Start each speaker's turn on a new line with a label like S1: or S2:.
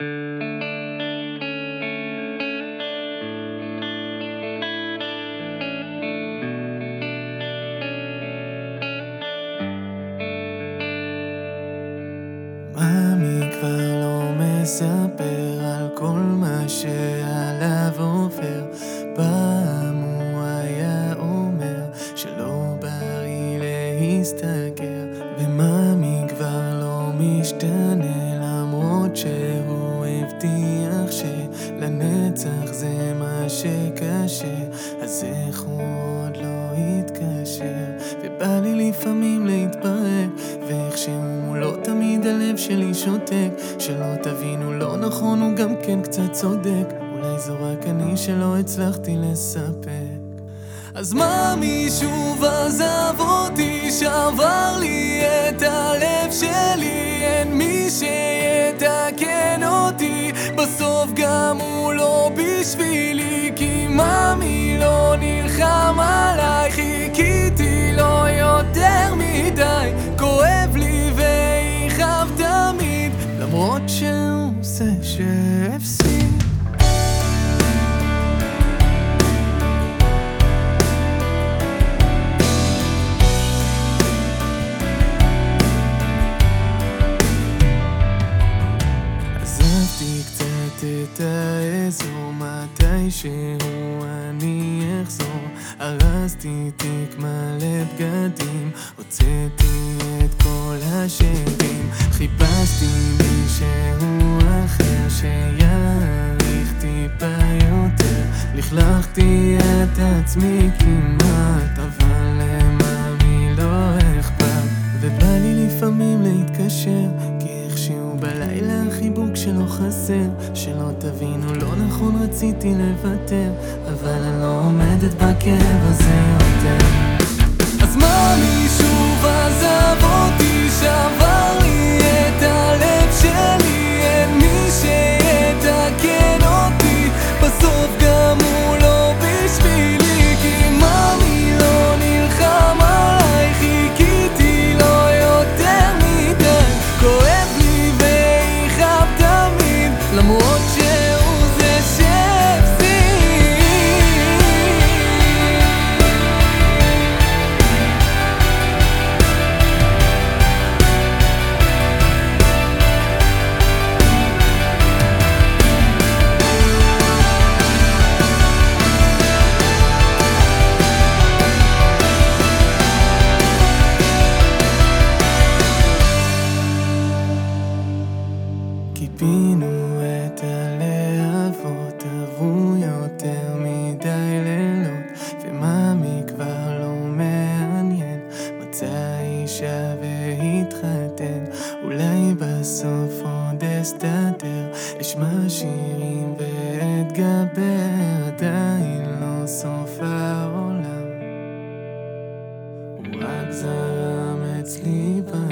S1: מאמי כבר לא מספר על כל מה שעליו עובר. פעם הוא היה אומר שלא בריא להסתגר ומאמי כבר לא משתנה למרות שהוא הבטיח שלנצח זה מה שקשה אז איך הוא עוד לא התקשר ובא לי לפעמים להתפרק ואיכשהו לא תמיד הלב שלי שותק שלא תבינו לא נכון הוא גם כן קצת צודק. אולי זו רק אני שלא הצלחתי לספק. אז מאמי שוב עזב אותי, שבר לי את הלב שלי אין מי שיתקן בסוף גם הוא לא בשבילי כי מאמי לא נלחם עליי, חיכיתי לו יותר מדי כואב לי ויכאב תמיד למרות שהוא זה שהפסיד האזור, מתישהו אני אחזור. ארזתי תיק מלא בגדים, הוצאתי את כל השדים. חיפשתי מישהו אחר שיעריך טיפה יותר. לכלכתי את עצמי כמעט, אבל חסר שלא תבינו, לא נכון רציתי לוותר אבל אני לא עומדת בכאב הזה יותר. אז מאמי שוב עזב אותי, שבר קיפינו את הלהבות, עברו יותר מדי לילות, ומאמי כבר לא מעניין, מצא אישה והתחתן, אולי בסוף עוד אסתדר, אשמע שירים ואתגבר, עדיין לא סוף העולם, הוא רק זרם אצלי ב...